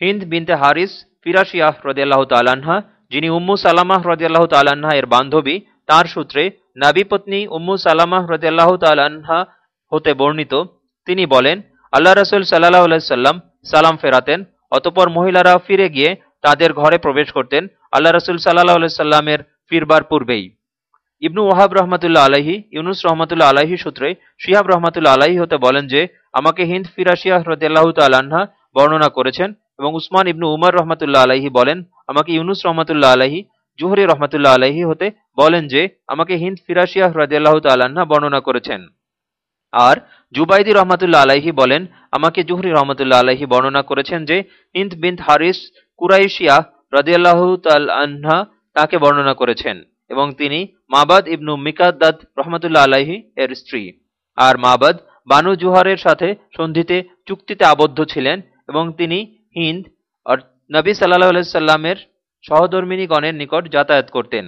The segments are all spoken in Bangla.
হিন্দ বিনতে হারিস ফিরাশিয়াহ রদিয়াল্লাহ তালাহা যিনি উম্মু সালামাহ রদিয়াল্লাহ তালাহা এর বান্ধবী, তার সূত্রে নাবি পত্নী উম্মু সালামাহ রদিয়াল্লাহ তালাহা হতে বর্ণিত। তিনি বলেন, আল্লাহ রসুল সাল্লাহ সাল্লাম সালাম ফেরাতেন, অতপর মহিলারা ফিরে গিয়ে তাদের ঘরে প্রবেশ করতেন আল্লাহ রসুল সাল্লাহ সাল্লামের ফিরবার পূর্বেই। ইবনু ওহাব রহমতুল্লাহ আলাহি ইউনুস রহমতুল্লাহ আলাহি সূত্রে শিহাব রহমতুল্লাহ আলাহি হতে বলেন যে, আমাকে হিন্দ ফিরাশিয়া হ্রদাল্লাহ তাল্লাহা বর্ণনা করেছেন এবং উসমান ইবনু উমর রহমতুল্লাহ আলাহি বলেন, আমাকে ইউনুস রহমতুল্লাহ আলাহি জুহরি রহমতুল্লাহ আলাহি হতে বলেন যে, আমাকে হিন্দ ফিরাশিয়া হ্রদাল্লাহ তাল্লাহা বর্ণনা করেছেন। আর জুবাইদি রহমতুল্লাহ আলাহি বলেন, আমাকে জুহরি রহমতুল্লাহ আলাহি বর্ণনা করেছেন যে হিন্দ বিন হারিস কুরাইশিয়া রদিয়াল্লাহ তাল্লাহা তাকে বর্ণনা করেছেন এবং তিনি মাবাদ ইবনু মিকাদ্দাদ রহমতুল্লাহ আলাহি এর স্ত্রী। আর মাবাদ বানু জুহারের সাথে সন্ধিতে চুক্তিতে আবদ্ধ ছিলেন এবং তিনি হিন্দ নবী সাল্লাহ সাল্লামের সহধর্মিনীগণের নিকট যাতায়াত করতেন।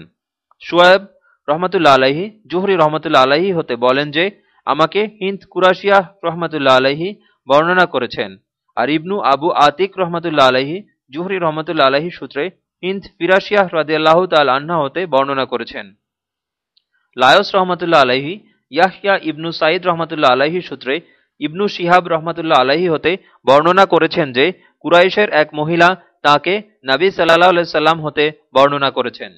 সুয়েব রহমতুল্লা আলাহি জুহরি রহমতুল্লা আলাহি হতে বলেন যে, আমাকে হিন্দ কুরাশিয়া রহমতুল্লা আলাহি বর্ণনা করেছেন আর ইবনু আবু আতিক রহমতুল্লা আলাহি জুহরি রহমতুল্লা আলাহি সূত্রে হিন্দ ফিরাশিয়াহ রাদিয়াল্লাহ তাল আন্না হতে বর্ণনা করেছেন। লায়স রহমতুল্লাহ আলাহি ইয়াহিয়া ইবনু সাইদ রহমতুল্লাহ আলাহি সূত্রে ইবনু শিহাব রহমতুল্লাহ আলাহি হতে বর্ণনা করেছেন যে কুরাইশের এক মহিলা তাকে নাবি সাল্লাহ সাল্লাম হতে বর্ণনা করেছেন।